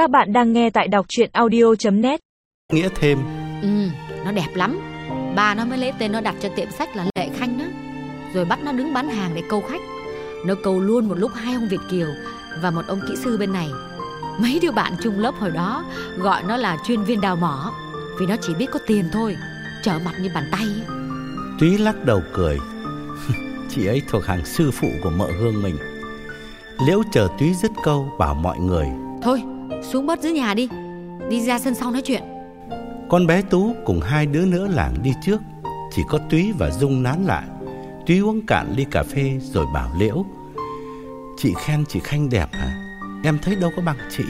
Các bạn đang nghe tại đọc chuyện audio.net Nghĩa thêm. Ừ, nó đẹp lắm. Bà nó mới lấy tên nó đặt cho tiệm sách là Lệ Khanh đó. Rồi bắt nó đứng bán hàng để câu khách. Nó câu luôn một lúc hai ông Việt Kiều Và một ông kỹ sư bên này. Mấy đứa bạn chung lớp hồi đó Gọi nó là chuyên viên đào mỏ Vì nó chỉ biết có tiền thôi Trở mặt như bàn tay. Túy lắc đầu cười. Chị ấy thuộc hàng sư phụ của mợ hương mình. Liễu chờ Túy dứt câu bảo mọi người Thôi, xuống bớt dưới nhà đi. Đi ra sân sau nói chuyện. Con bé Tú cùng hai đứa nữa làng đi trước. Chỉ có Túy và Dung nán lại. Túy uống cạn ly cà phê rồi bảo Liễu Chị khen chị Khanh đẹp hả? Em thấy đâu có bằng chị.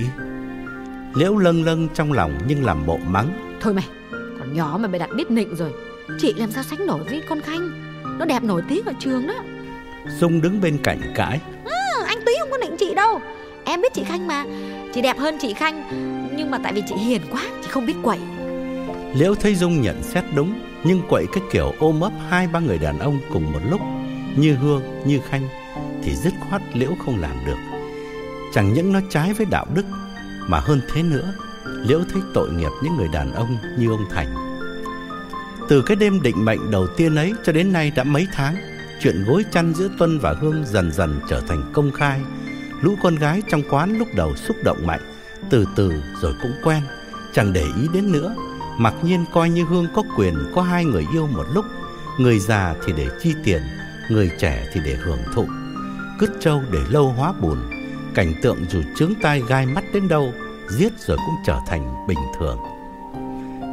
Liễu lâng lâng trong lòng nhưng làm bộ mắng Thôi mày, còn nhỏ mà mày đặt biết nịnh rồi. Chị làm sao sánh nổi với con Khanh? Nó đẹp nổi tiếng ở trường đó. Dung đứng bên cạnh cãi Em biết chị Khanh mà. Chị đẹp hơn chị Khanh Nhưng mà tại vì chị hiền quá Chị không biết quậy Liễu thấy Dung nhận xét đúng Nhưng quậy cái kiểu ôm ấp hai ba người đàn ông cùng một lúc Như Hương, như Khanh Thì dứt khoát Liễu không làm được. Chẳng những nó trái với đạo đức Mà hơn thế nữa Liễu thấy tội nghiệp những người đàn ông như ông Thành. Từ cái đêm định mệnh đầu tiên ấy cho đến nay đã mấy tháng Chuyện gối chăn giữa Tuân và Hương dần dần trở thành công khai Lũ con gái trong quán lúc đầu xúc động mạnh, Từ từ rồi cũng quen, Chẳng để ý đến nữa. Mặc nhiên coi như Hương có quyền có hai người yêu một lúc, Người già thì để chi tiền, Người trẻ thì để hưởng thụ. Cứt trâu để lâu hóa bùn, Cảnh tượng dù trướng tai gai mắt đến đâu, Giết rồi cũng trở thành bình thường.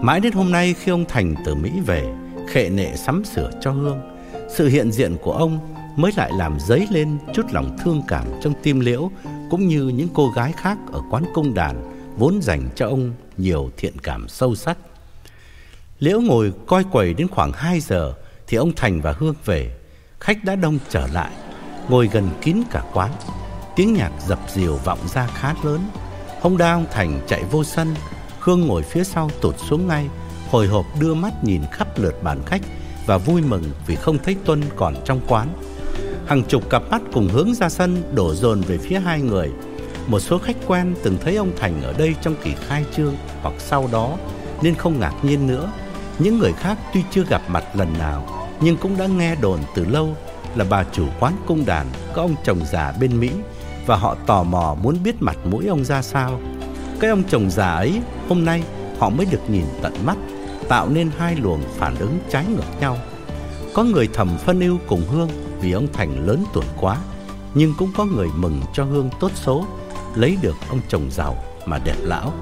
Mãi đến hôm nay khi ông Thành từ Mỹ về, Khệ nệ sắm sửa cho Hương, Sự hiện diện của ông mới lại làm dấy lên chút lòng thương cảm trong tim liễu, Cũng như những cô gái khác ở quán công đàn Vốn dành cho ông nhiều thiện cảm sâu sắc. Liễu ngồi coi quầy đến khoảng 2 giờ Thì ông Thành và Hương về. Khách đã đông trở lại, Ngồi gần kín cả quán. Tiếng nhạc dập dìu vọng ra khá lớn. Ông đa ông Thành chạy vô sân, Hương ngồi phía sau tụt xuống ngay, Hồi hộp đưa mắt nhìn khắp lượt bàn khách Và vui mừng vì không thấy Tuân còn trong quán. Hàng chục cặp mắt cùng hướng ra sân Đổ dồn về phía hai người. Một số khách quen từng thấy ông Thành ở đây Trong kỳ khai trương hoặc sau đó, Nên không ngạc nhiên nữa. Những người khác tuy chưa gặp mặt lần nào, Nhưng cũng đã nghe đồn từ lâu Là bà chủ quán cung đàn Có ông chồng già bên Mỹ Và họ tò mò muốn biết mặt mũi ông ra sao. Cái ông chồng già ấy, Hôm nay họ mới được nhìn tận mắt, Tạo nên hai luồng phản ứng trái ngược nhau. Có người thầm phân ưu cùng Hương vì ông Thành lớn tuổi quá Nhưng cũng có người mừng cho Hương tốt số Lấy được ông chồng giàu mà đẹp lão.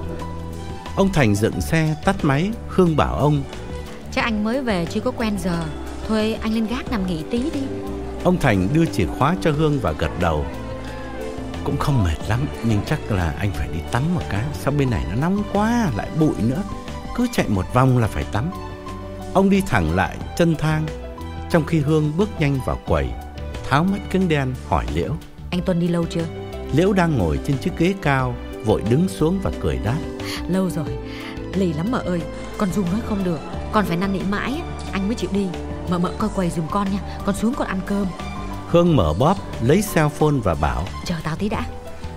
Ông Thành dựng xe tắt máy Hương bảo ông Chắc anh mới về chưa có quen giờ Thôi anh lên gác nằm nghỉ tí đi. Ông Thành đưa chìa khóa cho Hương và gật đầu. Cũng không mệt lắm Nhưng chắc là anh phải đi tắm một cái. Sao bên này nó nóng quá Lại bụi nữa. Cứ chạy một vòng là phải tắm. Ông đi thẳng lại chân thang Trong khi Hương bước nhanh vào quầy Tháo mắt kính đen hỏi Liễu. Anh Tuân đi lâu chưa? Liễu đang ngồi trên chiếc ghế cao Vội đứng xuống và cười đáp. Lâu rồi Lì lắm mợ ơi Con Dung nói không được Con phải năn nỉ mãi Anh mới chịu đi Mợ mợ coi quầy dùm con nha Con xuống con ăn cơm. Hương mở bóp lấy cell phone và bảo. Chờ tao tí đã.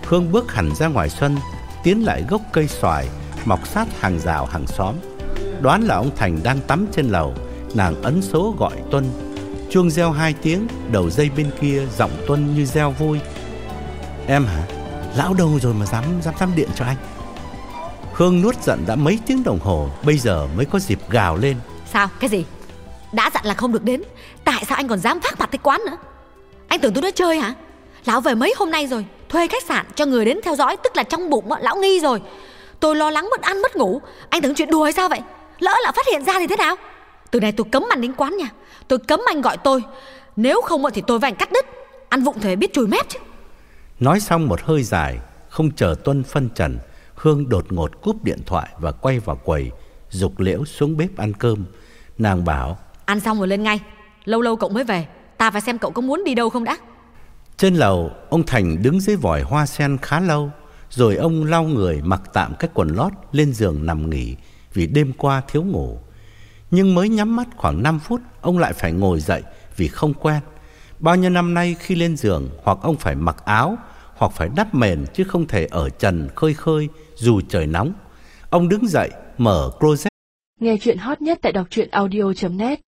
Hương bước hẳn ra ngoài sân Tiến lại gốc cây xoài Mọc sát hàng rào hàng xóm. Đoán là ông Thành đang tắm trên lầu Nàng ấn số gọi Tuân. Chuông reo hai tiếng, Đầu dây bên kia giọng Tuân như reo vui. Em hả? Lão đâu rồi mà dám dám dám điện cho anh? Hương nuốt giận đã mấy tiếng đồng hồ, Bây giờ mới có dịp gào lên. Sao? Cái gì? Đã dặn là không được đến. Tại sao anh còn dám phát mặt tới quán nữa? Anh tưởng tôi nói chơi hả? Lão về mấy hôm nay rồi, Thuê khách sạn cho người đến theo dõi, Tức là trong bụng lão nghi rồi. Tôi lo lắng mất ăn mất ngủ. Anh tưởng chuyện đùa hay sao vậy? Lỡ là phát hiện ra thì thế nào? Từ này tôi cấm anh đến quán nha. Tôi cấm anh gọi tôi. Nếu không thì tôi và anh cắt đứt. Ăn vụng thì phải biết chùi mép chứ. Nói xong một hơi dài Không chờ Tuân phân trần Hương đột ngột cúp điện thoại Và quay vào quầy Dục liễu xuống bếp ăn cơm. Nàng bảo Ăn xong rồi lên ngay. Lâu lâu cậu mới về. Ta phải xem cậu có muốn đi đâu không đã. Trên lầu Ông Thành đứng dưới vòi hoa sen khá lâu Rồi ông lau người mặc tạm cái quần lót Lên giường nằm nghỉ Vì đêm qua thiếu ngủ nhưng mới nhắm mắt khoảng 5 phút, ông lại phải ngồi dậy vì không quen. Bao nhiêu năm nay khi lên giường, hoặc ông phải mặc áo, hoặc phải đắp mền chứ không thể ở trần khơi khơi dù trời nóng. Ông đứng dậy, mở closet. Nghe chuyện hot nhất tại đọc truyện audio net